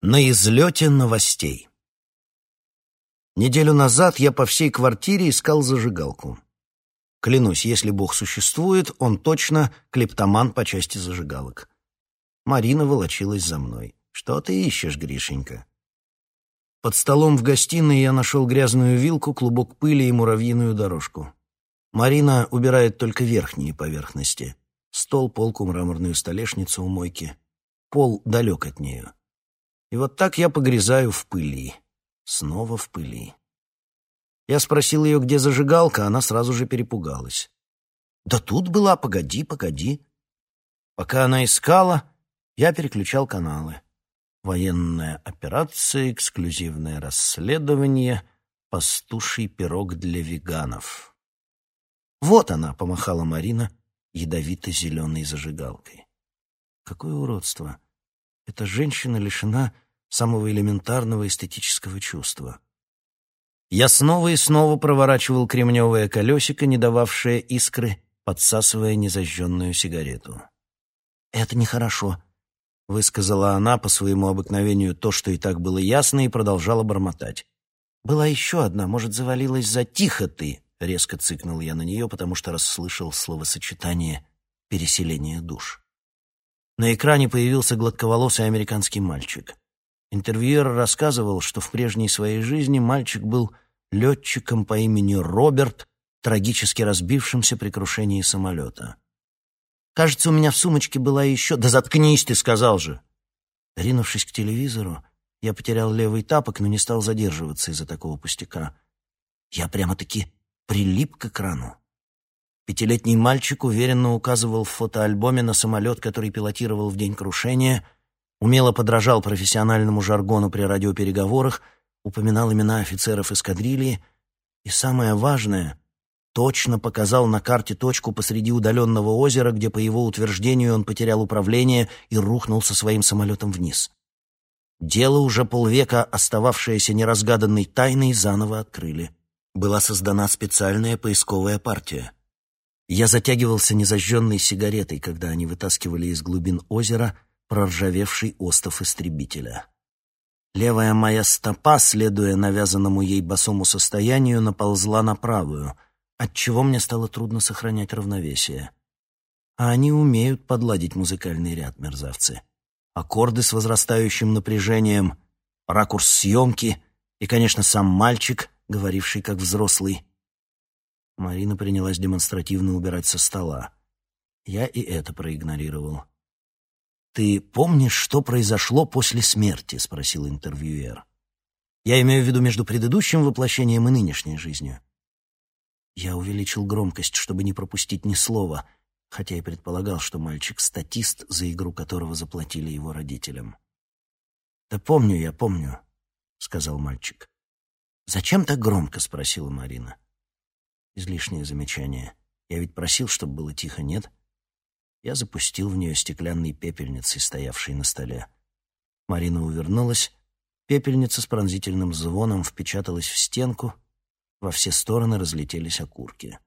На излете новостей. Неделю назад я по всей квартире искал зажигалку. Клянусь, если Бог существует, он точно клептоман по части зажигалок. Марина волочилась за мной. «Что ты ищешь, Гришенька?» Под столом в гостиной я нашел грязную вилку, клубок пыли и муравьиную дорожку. Марина убирает только верхние поверхности. Стол, полку, мраморную столешницу у мойки. Пол далек от нее. И вот так я погрязаю в пыли. Снова в пыли. Я спросил ее, где зажигалка, она сразу же перепугалась. «Да тут была, погоди, погоди». Пока она искала, я переключал каналы. Военная операция, эксклюзивное расследование, пастуший пирог для веганов. «Вот она», — помахала Марина ядовито-зеленой зажигалкой. «Какое уродство! Эта женщина лишена самого элементарного эстетического чувства. Я снова и снова проворачивал кремневое колесико, не дававшее искры, подсасывая незажженную сигарету. «Это нехорошо», — высказала она по своему обыкновению то, что и так было ясно, и продолжала бормотать. «Была еще одна, может, завалилась за тихо ты», — резко цыкнул я на нее, потому что расслышал словосочетание «переселение душ». На экране появился гладковолосый американский мальчик. Интервьюер рассказывал, что в прежней своей жизни мальчик был летчиком по имени Роберт, трагически разбившимся при крушении самолета. «Кажется, у меня в сумочке была еще...» «Да заткнись ты, сказал же!» Ринувшись к телевизору, я потерял левый тапок, но не стал задерживаться из-за такого пустяка. Я прямо-таки прилип к экрану. Пятилетний мальчик уверенно указывал в фотоальбоме на самолет, который пилотировал в день крушения, умело подражал профессиональному жаргону при радиопереговорах, упоминал имена офицеров эскадрильи и, самое важное, точно показал на карте точку посреди удаленного озера, где, по его утверждению, он потерял управление и рухнул со своим самолетом вниз. Дело, уже полвека остававшееся неразгаданной тайной, заново открыли. Была создана специальная поисковая партия — я затягивался незажженной сигаретой, когда они вытаскивали из глубин озера проржавевший остов истребителя. Левая моя стопа, следуя навязанному ей босому состоянию, наползла на правую, отчего мне стало трудно сохранять равновесие. А они умеют подладить музыкальный ряд, мерзавцы. Аккорды с возрастающим напряжением, ракурс съемки и, конечно, сам мальчик, говоривший как взрослый, Марина принялась демонстративно убирать со стола. Я и это проигнорировал. «Ты помнишь, что произошло после смерти?» — спросил интервьюер. «Я имею в виду между предыдущим воплощением и нынешней жизнью». Я увеличил громкость, чтобы не пропустить ни слова, хотя и предполагал, что мальчик — статист, за игру которого заплатили его родителям. «Да помню я, помню», — сказал мальчик. «Зачем так громко?» — спросила Марина. Излишнее замечание. Я ведь просил, чтобы было тихо, нет? Я запустил в нее стеклянной пепельницей, стоявшей на столе. Марина увернулась. Пепельница с пронзительным звоном впечаталась в стенку. Во все стороны разлетелись окурки.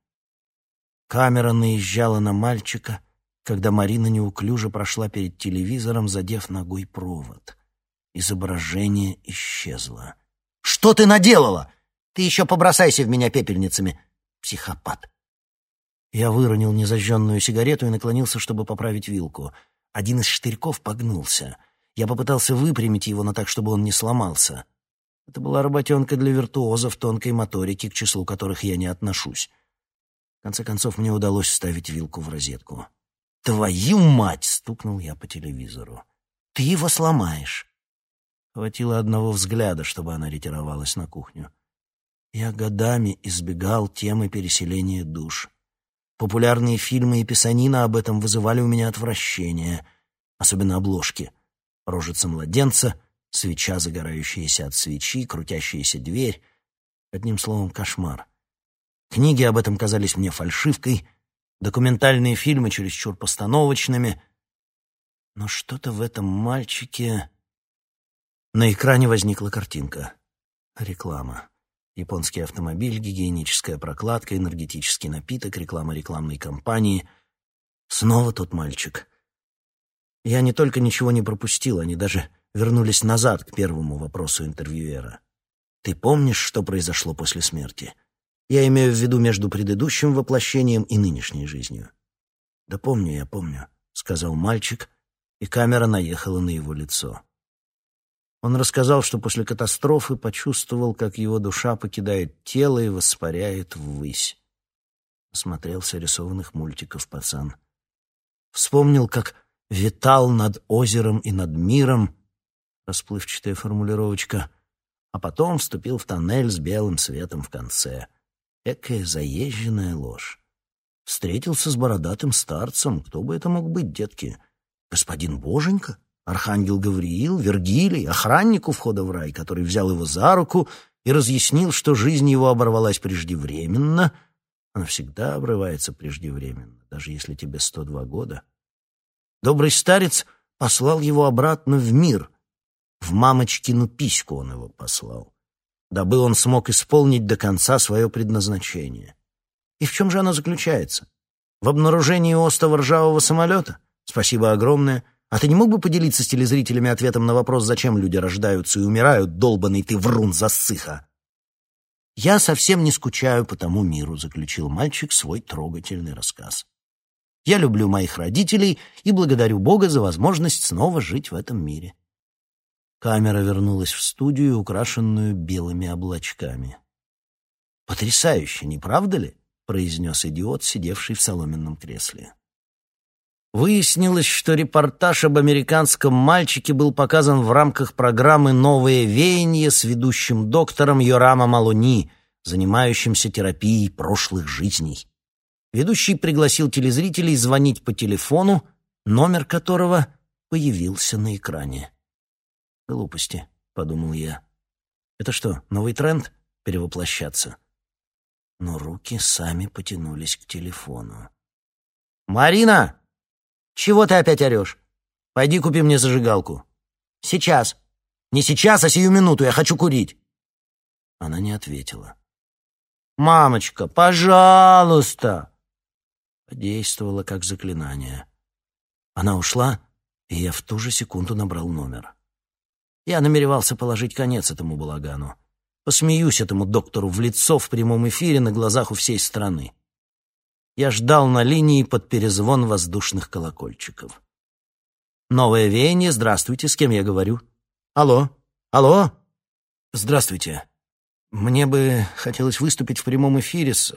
Камера наезжала на мальчика, когда Марина неуклюже прошла перед телевизором, задев ногой провод. Изображение исчезло. «Что ты наделала? Ты еще побросайся в меня пепельницами!» Психопат. Я выронил незажженную сигарету и наклонился, чтобы поправить вилку. Один из штырьков погнулся. Я попытался выпрямить его, но так, чтобы он не сломался. Это была работенка для виртуозов тонкой моторики, к числу которых я не отношусь. В конце концов, мне удалось вставить вилку в розетку. «Твою мать!» — стукнул я по телевизору. «Ты его сломаешь!» Хватило одного взгляда, чтобы она ретировалась на кухню. Я годами избегал темы переселения душ. Популярные фильмы и писанина об этом вызывали у меня отвращение, особенно обложки. Рожица младенца, свеча, загорающаяся от свечи, крутящаяся дверь. Одним словом, кошмар. Книги об этом казались мне фальшивкой, документальные фильмы чересчур постановочными. Но что-то в этом мальчике... На экране возникла картинка. Реклама. Японский автомобиль, гигиеническая прокладка, энергетический напиток, реклама рекламной кампании. Снова тот мальчик. Я не только ничего не пропустил, они даже вернулись назад к первому вопросу интервьюера. «Ты помнишь, что произошло после смерти? Я имею в виду между предыдущим воплощением и нынешней жизнью». «Да помню, я помню», — сказал мальчик, и камера наехала на его лицо. Он рассказал, что после катастрофы почувствовал, как его душа покидает тело и воспаряет ввысь. Смотрелся рисованных мультиков пацан. Вспомнил, как витал над озером и над миром, расплывчатая формулировочка, а потом вступил в тоннель с белым светом в конце. Экая заезженная ложь. Встретился с бородатым старцем. Кто бы это мог быть, детки? Господин Боженька? Архангел Гавриил, Вергилий, охранник у входа в рай, который взял его за руку и разъяснил, что жизнь его оборвалась преждевременно. Она всегда обрывается преждевременно, даже если тебе 102 года. Добрый старец послал его обратно в мир. В мамочкину письку он его послал, дабы он смог исполнить до конца свое предназначение. И в чем же оно заключается? В обнаружении остова ржавого самолета? Спасибо огромное. А ты не мог бы поделиться с телезрителями ответом на вопрос, зачем люди рождаются и умирают, долбанный ты врун засыха? «Я совсем не скучаю по тому миру», — заключил мальчик свой трогательный рассказ. «Я люблю моих родителей и благодарю Бога за возможность снова жить в этом мире». Камера вернулась в студию, украшенную белыми облачками. «Потрясающе, не правда ли?» — произнес идиот, сидевший в соломенном кресле. Выяснилось, что репортаж об американском мальчике был показан в рамках программы «Новое веяние» с ведущим доктором Йорама Малони, занимающимся терапией прошлых жизней. Ведущий пригласил телезрителей звонить по телефону, номер которого появился на экране. «Глупости», — подумал я. «Это что, новый тренд — перевоплощаться?» Но руки сами потянулись к телефону. «Марина!» «Чего ты опять орешь? Пойди купи мне зажигалку». «Сейчас». «Не сейчас, а сию минуту. Я хочу курить». Она не ответила. «Мамочка, пожалуйста!» Подействовало как заклинание. Она ушла, и я в ту же секунду набрал номер. Я намеревался положить конец этому балагану. Посмеюсь этому доктору в лицо в прямом эфире на глазах у всей страны. Я ждал на линии под перезвон воздушных колокольчиков. «Новое веяние, здравствуйте, с кем я говорю?» «Алло? Алло?» «Здравствуйте. Мне бы хотелось выступить в прямом эфире с...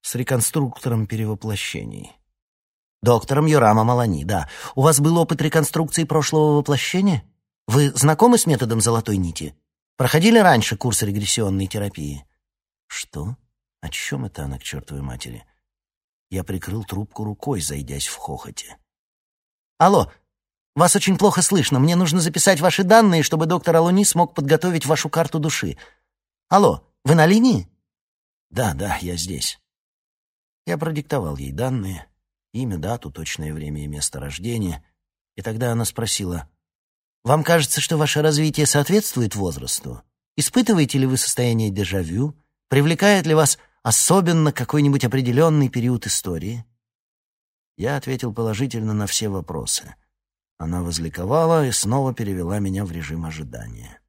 с реконструктором перевоплощений». «Доктором Юрама Малани, да. У вас был опыт реконструкции прошлого воплощения? Вы знакомы с методом золотой нити? Проходили раньше курс регрессионной терапии?» «Что? О чем это она, к чертовой матери?» Я прикрыл трубку рукой, зайдясь в хохоте. «Алло, вас очень плохо слышно. Мне нужно записать ваши данные, чтобы доктор Алони смог подготовить вашу карту души. Алло, вы на линии?» «Да, да, я здесь». Я продиктовал ей данные, имя, дату, точное время и место рождения, и тогда она спросила, «Вам кажется, что ваше развитие соответствует возрасту? Испытываете ли вы состояние дежавю? Привлекает ли вас особенно какой-нибудь определенный период истории? Я ответил положительно на все вопросы. Она возликовала и снова перевела меня в режим ожидания.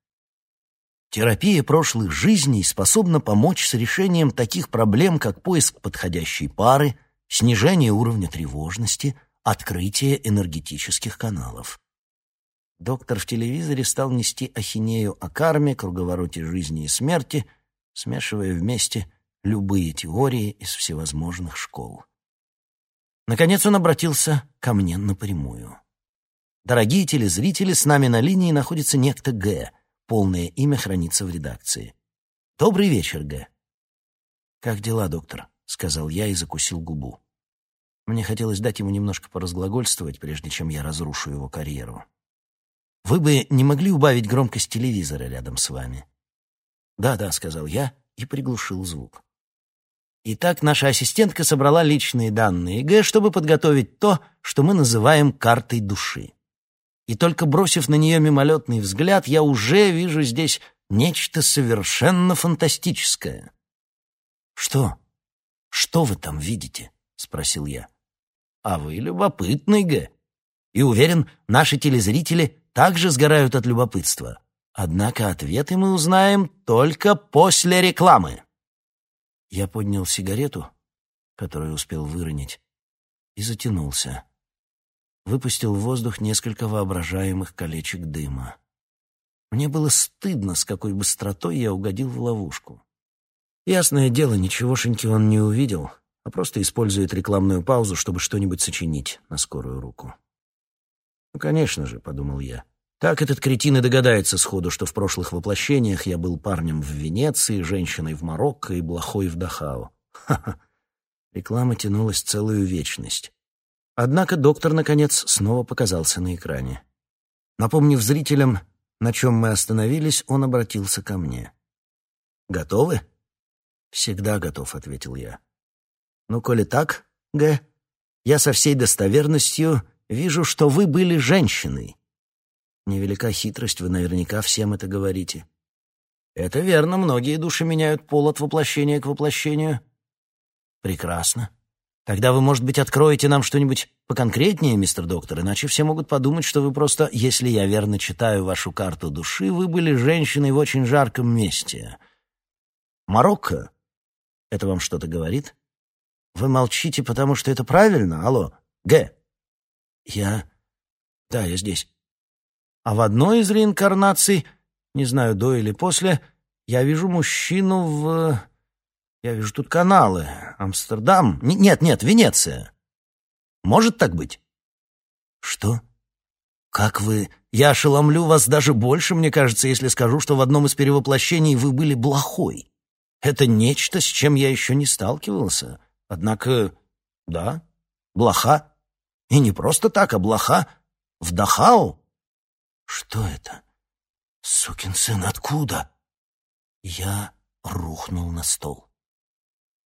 Терапия прошлых жизней способна помочь с решением таких проблем, как поиск подходящей пары, снижение уровня тревожности, открытие энергетических каналов. Доктор в телевизоре стал нести ахинею о карме, круговороте жизни и смерти, смешивая вместе любые теории из всевозможных школ. Наконец он обратился ко мне напрямую. «Дорогие телезрители, с нами на линии находится некто Г. Полное имя хранится в редакции. Добрый вечер, Г». «Как дела, доктор?» — сказал я и закусил губу. Мне хотелось дать ему немножко поразглагольствовать, прежде чем я разрушу его карьеру. «Вы бы не могли убавить громкость телевизора рядом с вами?» «Да-да», — сказал я и приглушил звук. Итак, наша ассистентка собрала личные данные Г, чтобы подготовить то, что мы называем картой души. И только бросив на нее мимолетный взгляд, я уже вижу здесь нечто совершенно фантастическое. «Что? Что вы там видите?» — спросил я. «А вы любопытный, Г. И уверен, наши телезрители также сгорают от любопытства. Однако ответы мы узнаем только после рекламы. Я поднял сигарету, которую успел выронить, и затянулся. Выпустил в воздух несколько воображаемых колечек дыма. Мне было стыдно, с какой быстротой я угодил в ловушку. Ясное дело, ничегошеньки он не увидел, а просто использует рекламную паузу, чтобы что-нибудь сочинить на скорую руку. «Ну, конечно же», — подумал я, — «так этот кретин и догадается сходу, что в прошлых воплощениях я был парнем в Венеции, женщиной в Марокко и блохой в Дахау. Ха-ха». Реклама тянулась целую вечность. Однако доктор, наконец, снова показался на экране. Напомнив зрителям, на чем мы остановились, он обратился ко мне. «Готовы?» «Всегда готов», — ответил я. «Ну, коли так, Г, я со всей достоверностью вижу, что вы были женщиной. Невелика хитрость, вы наверняка всем это говорите». «Это верно, многие души меняют пол от воплощения к воплощению». «Прекрасно. Тогда вы, может быть, откроете нам что-нибудь поконкретнее, мистер доктор, иначе все могут подумать, что вы просто, если я верно читаю вашу карту души, вы были женщиной в очень жарком месте. Марокко? Это вам что-то говорит? Вы молчите, потому что это правильно? Алло, Г. Я... Да, я здесь. А в одной из реинкарнаций, не знаю, до или после, я вижу мужчину в... Я вижу тут каналы. Амстердам. Нет, нет, Венеция. Может так быть? Что? Как вы... Я ошеломлю вас даже больше, мне кажется, если скажу, что в одном из перевоплощений вы были блохой. Это нечто, с чем я еще не сталкивался. Однако, да, блоха. И не просто так, а блоха в Дахау. Что это? Сукин сын, откуда? Я рухнул на стол.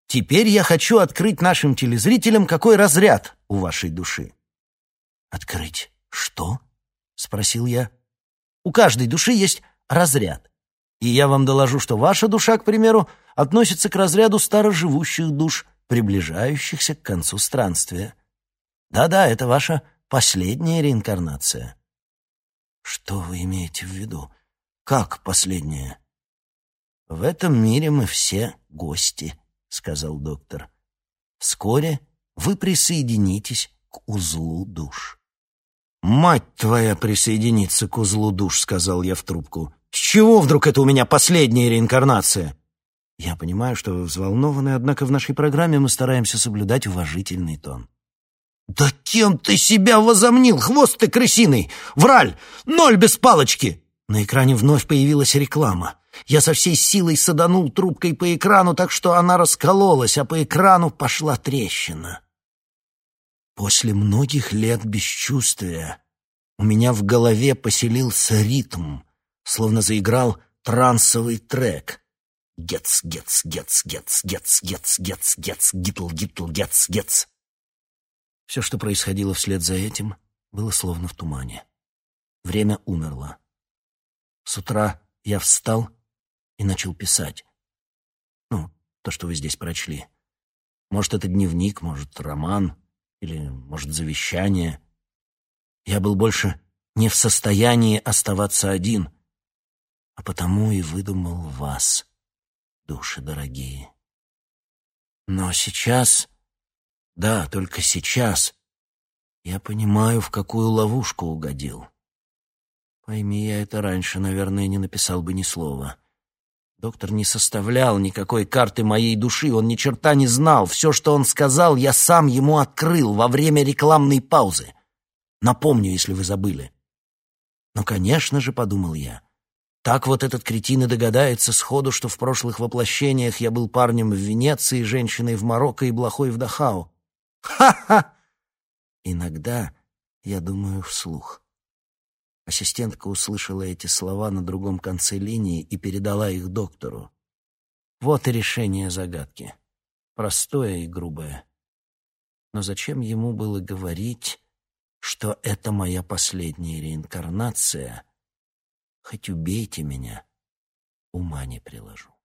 Теперь я хочу открыть нашим телезрителям, какой разряд у вашей души. Открыть что? спросил я. У каждой души есть разряд. И я вам доложу, что ваша душа, к примеру, относится к разряду староживущих душ, приближающихся к концу странствия. Да-да, это ваша последняя реинкарнация. Что вы имеете в виду? Как последняя? В этом мире мы все гости. — сказал доктор. «Вскоре вы присоединитесь к узлу душ». «Мать твоя присоединится к узлу душ», — сказал я в трубку. «С чего вдруг это у меня последняя реинкарнация?» Я понимаю, что вы взволнованы, однако в нашей программе мы стараемся соблюдать уважительный тон. «Да кем ты себя возомнил, хвост ты крысиный! Враль! Ноль без палочки!» На экране вновь появилась реклама. Я со всей силой саданул трубкой по экрану, так что она раскололась, а по экрану пошла трещина. После многих лет бесчувствия у меня в голове поселился ритм, словно заиграл трансовый трек. Гец, гец, гец, гец, гец, гец, гец, гец, гитл, гитл, гец, гец. Все, что происходило вслед за этим, было словно в тумане. Время умерло. С утра я встал и начал писать. Ну, то, что вы здесь прочли. Может, это дневник, может, роман, или, может, завещание. Я был больше не в состоянии оставаться один, а потому и выдумал вас, души дорогие. Но сейчас, да, только сейчас, я понимаю, в какую ловушку угодил. Пойми я это раньше, наверное, не написал бы ни слова. Доктор не составлял никакой карты моей души, он ни черта не знал. Все, что он сказал, я сам ему открыл во время рекламной паузы. Напомню, если вы забыли. Ну, конечно же, подумал я. Так вот этот кретин и догадается сходу, что в прошлых воплощениях я был парнем в Венеции, женщиной в Марокко и блохой в Дахау. Ха-ха! Иногда я думаю вслух. Ассистентка услышала эти слова на другом конце линии и передала их доктору. Вот и решение загадки. Простое и грубое. Но зачем ему было говорить, что это моя последняя реинкарнация? Хоть убейте меня, ума не приложу.